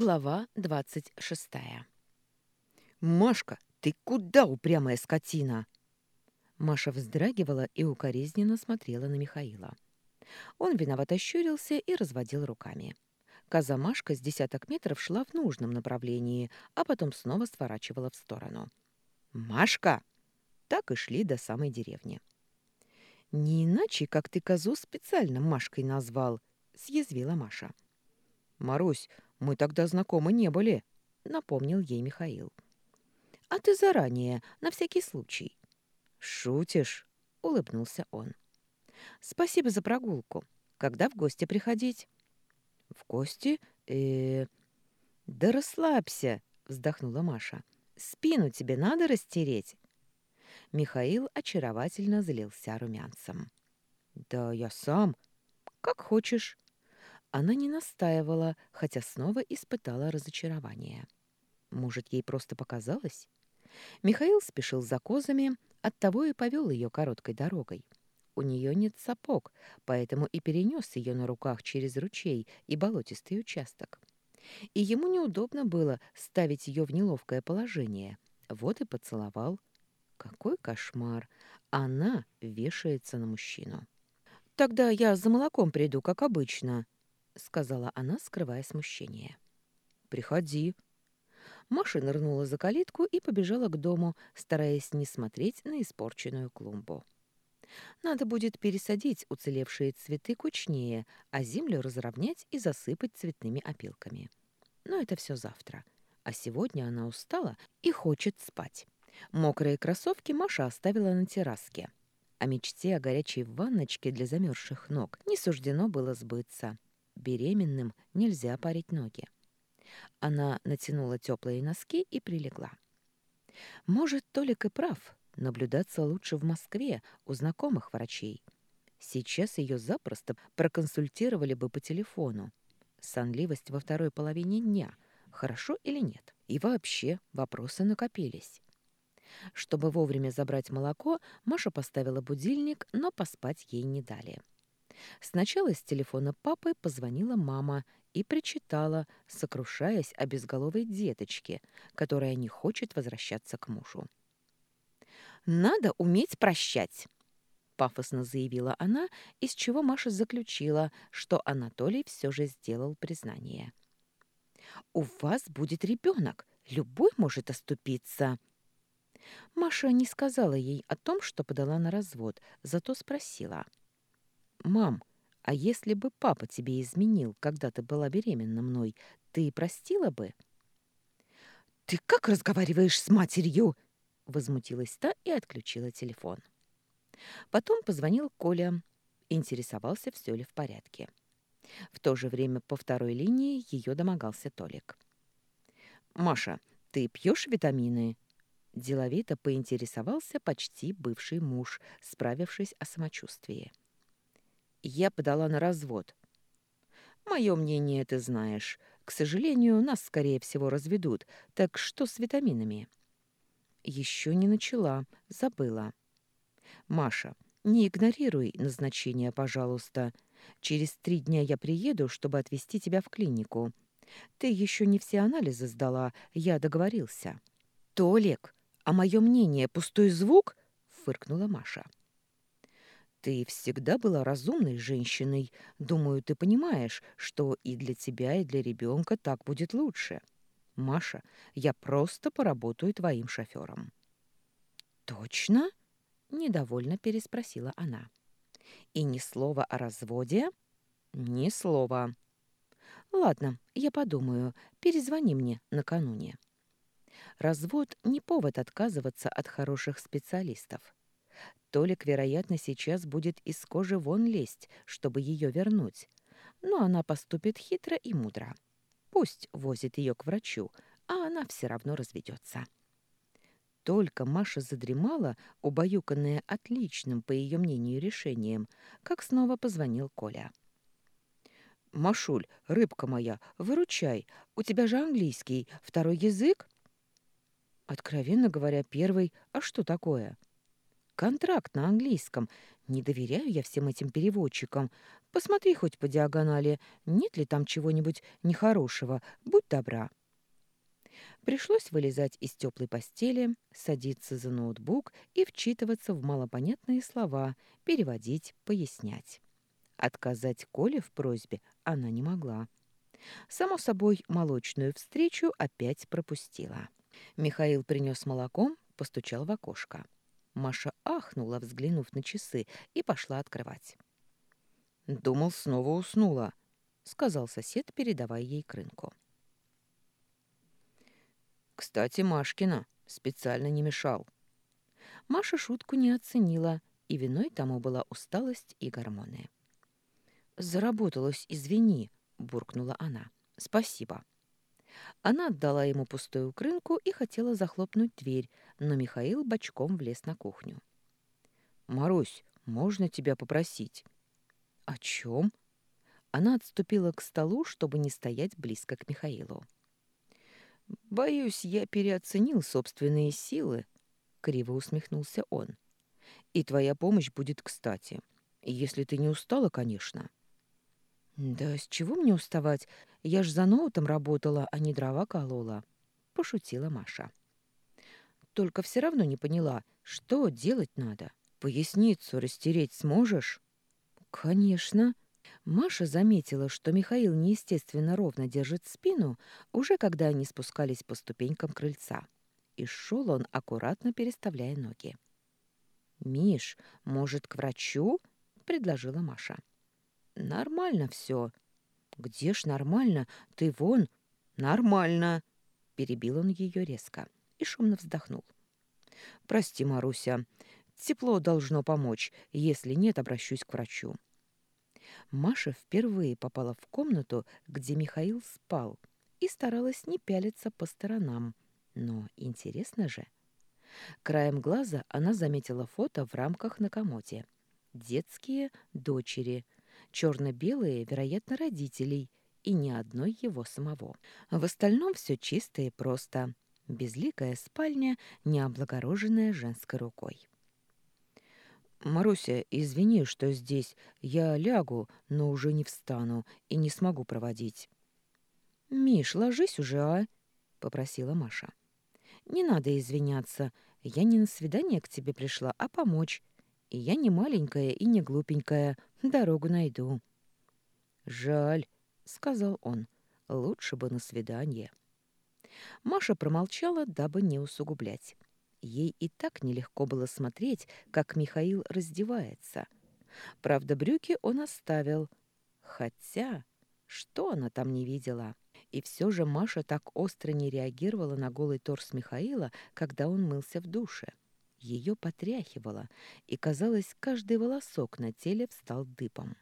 Глава двадцать шестая. «Машка, ты куда, упрямая скотина?» Маша вздрагивала и укоризненно смотрела на Михаила. Он виновато щурился и разводил руками. Коза Машка с десяток метров шла в нужном направлении, а потом снова сворачивала в сторону. «Машка!» Так и шли до самой деревни. «Не иначе, как ты козу специально Машкой назвал», — съязвила Маша. «Марусь, мы тогда знакомы не были», — напомнил ей Михаил. «А ты заранее, на всякий случай». «Шутишь?» — улыбнулся он. «Спасибо за прогулку. Когда в гости приходить?» «В гости? э, -э «Да расслабься», — вздохнула Маша. «Спину тебе надо растереть». Михаил очаровательно залился румянцем. «Да я сам. Как хочешь». Она не настаивала, хотя снова испытала разочарование. Может, ей просто показалось? Михаил спешил за козами, оттого и повел ее короткой дорогой. У нее нет сапог, поэтому и перенес ее на руках через ручей и болотистый участок. И ему неудобно было ставить ее в неловкое положение. Вот и поцеловал. Какой кошмар! Она вешается на мужчину. «Тогда я за молоком приду, как обычно», сказала она, скрывая смущение. «Приходи». Маша нырнула за калитку и побежала к дому, стараясь не смотреть на испорченную клумбу. Надо будет пересадить уцелевшие цветы кучнее, а землю разровнять и засыпать цветными опилками. Но это все завтра. А сегодня она устала и хочет спать. Мокрые кроссовки Маша оставила на терраске. О мечте о горячей ванночке для замерзших ног не суждено было сбыться. Беременным нельзя парить ноги. Она натянула теплые носки и прилегла. Может, Толик и прав. Наблюдаться лучше в Москве у знакомых врачей. Сейчас ее запросто проконсультировали бы по телефону. Сонливость во второй половине дня. Хорошо или нет? И вообще вопросы накопились. Чтобы вовремя забрать молоко, Маша поставила будильник, но поспать ей не дали. Сначала с телефона папы позвонила мама и причитала, сокрушаясь о безголовой деточке, которая не хочет возвращаться к мужу. «Надо уметь прощать!» пафосно заявила она, из чего Маша заключила, что Анатолий все же сделал признание. «У вас будет ребенок, любой может оступиться». Маша не сказала ей о том, что подала на развод, зато спросила – «Мам, а если бы папа тебе изменил, когда ты была беременна мной, ты простила бы?» «Ты как разговариваешь с матерью?» Возмутилась та и отключила телефон. Потом позвонил Коля, интересовался, все ли в порядке. В то же время по второй линии ее домогался Толик. «Маша, ты пьешь витамины?» Деловито поинтересовался почти бывший муж, справившись о самочувствии. Я подала на развод. Мое мнение ты знаешь. К сожалению, нас, скорее всего, разведут. Так что с витаминами? Еще не начала, забыла. Маша, не игнорируй назначение, пожалуйста. Через три дня я приеду, чтобы отвезти тебя в клинику. Ты еще не все анализы сдала, я договорился. Толик, а мое мнение пустой звук? Фыркнула Маша. Ты всегда была разумной женщиной. Думаю, ты понимаешь, что и для тебя, и для ребенка так будет лучше. Маша, я просто поработаю твоим шофером. Точно? Недовольно переспросила она. И ни слова о разводе? Ни слова. Ладно, я подумаю. Перезвони мне накануне. Развод не повод отказываться от хороших специалистов. Толик, вероятно, сейчас будет из кожи вон лезть, чтобы ее вернуть. Но она поступит хитро и мудро. Пусть возит ее к врачу, а она все равно разведется. Только Маша задремала, убаюканная отличным, по ее мнению, решением, как снова позвонил Коля. «Машуль, рыбка моя, выручай. У тебя же английский, второй язык?» «Откровенно говоря, первый. А что такое?» Контракт на английском. Не доверяю я всем этим переводчикам. Посмотри хоть по диагонали, нет ли там чего-нибудь нехорошего. Будь добра. Пришлось вылезать из теплой постели, садиться за ноутбук и вчитываться в малопонятные слова, переводить, пояснять. Отказать Коле в просьбе она не могла. Само собой, молочную встречу опять пропустила. Михаил принес молоком, постучал в окошко. Маша ахнула, взглянув на часы, и пошла открывать. «Думал, снова уснула», — сказал сосед, передавая ей крынку. Кстати, Машкина специально не мешал. Маша шутку не оценила, и виной тому была усталость и гормоны. «Заработалась, извини», — буркнула она. «Спасибо». Она отдала ему пустую крынку и хотела захлопнуть дверь, но Михаил бочком влез на кухню. «Марусь, можно тебя попросить?» «О чем?» Она отступила к столу, чтобы не стоять близко к Михаилу. «Боюсь, я переоценил собственные силы», — криво усмехнулся он. «И твоя помощь будет кстати, если ты не устала, конечно». «Да с чего мне уставать? Я ж за ноутом работала, а не дрова колола», — пошутила Маша. «Только все равно не поняла, что делать надо. Поясницу растереть сможешь?» «Конечно», Маша заметила, что Михаил неестественно ровно держит спину, уже когда они спускались по ступенькам крыльца. И шел он, аккуратно переставляя ноги. «Миш, может, к врачу?» — предложила Маша. «Нормально все». «Где ж нормально? Ты вон...» «Нормально!» — перебил он ее резко и шумно вздохнул. «Прости, Маруся, тепло должно помочь. Если нет, обращусь к врачу». Маша впервые попала в комнату, где Михаил спал, и старалась не пялиться по сторонам. Но интересно же. Краем глаза она заметила фото в рамках на комоде. Детские дочери, черно-белые, вероятно, родителей, и ни одной его самого. В остальном все чисто и просто. Безликая спальня, не облагороженная женской рукой. «Маруся, извини, что здесь. Я лягу, но уже не встану и не смогу проводить». «Миш, ложись уже, а?» — попросила Маша. «Не надо извиняться. Я не на свидание к тебе пришла, а помочь. И я не маленькая и не глупенькая. Дорогу найду». «Жаль», — сказал он. «Лучше бы на свидание». Маша промолчала, дабы не усугублять. Ей и так нелегко было смотреть, как Михаил раздевается. Правда, брюки он оставил. Хотя, что она там не видела? И все же Маша так остро не реагировала на голый торс Михаила, когда он мылся в душе. Ее потряхивало, и, казалось, каждый волосок на теле встал дыбом.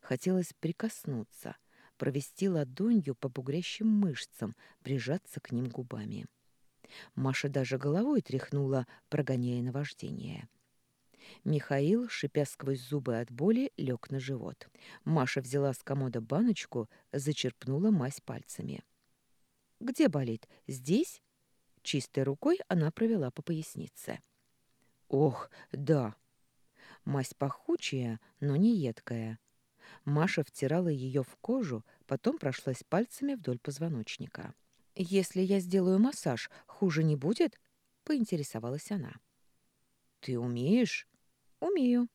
Хотелось прикоснуться, провести ладонью по бугрящим мышцам, прижаться к ним губами. Маша даже головой тряхнула, прогоняя наваждение. Михаил, шипя сквозь зубы от боли, лег на живот. Маша взяла с комода баночку, зачерпнула мазь пальцами. «Где болит? Здесь?» Чистой рукой она провела по пояснице. «Ох, да!» Мазь пахучая, но не едкая. Маша втирала ее в кожу, потом прошлась пальцами вдоль позвоночника. «Если я сделаю массаж, хуже не будет?» — поинтересовалась она. «Ты умеешь?» «Умею».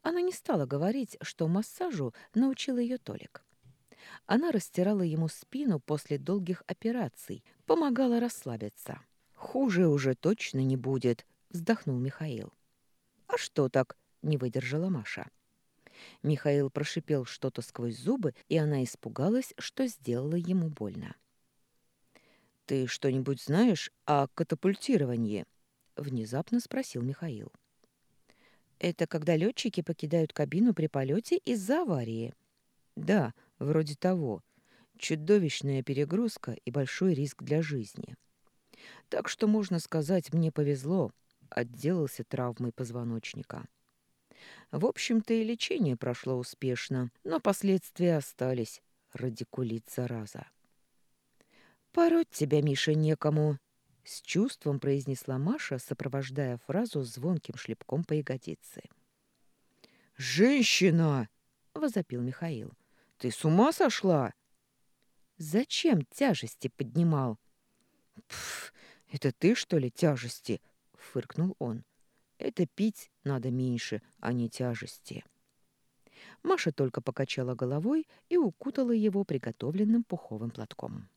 Она не стала говорить, что массажу научил ее Толик. Она растирала ему спину после долгих операций, помогала расслабиться. «Хуже уже точно не будет», — вздохнул Михаил. «А что так?» — не выдержала Маша. Михаил прошипел что-то сквозь зубы, и она испугалась, что сделала ему больно. «Ты что-нибудь знаешь о катапультировании?» — внезапно спросил Михаил. «Это когда летчики покидают кабину при полете из-за аварии?» «Да, вроде того. Чудовищная перегрузка и большой риск для жизни. Так что, можно сказать, мне повезло, отделался травмой позвоночника. В общем-то и лечение прошло успешно, но последствия остались. Радикулит зараза. «Пороть тебя, Миша, некому», — С чувством произнесла Маша, сопровождая фразу звонким шлепком по ягодице. «Женщина!» — возопил Михаил. «Ты с ума сошла?» «Зачем тяжести поднимал?» «Пф, это ты, что ли, тяжести?» — фыркнул он. «Это пить надо меньше, а не тяжести». Маша только покачала головой и укутала его приготовленным пуховым платком.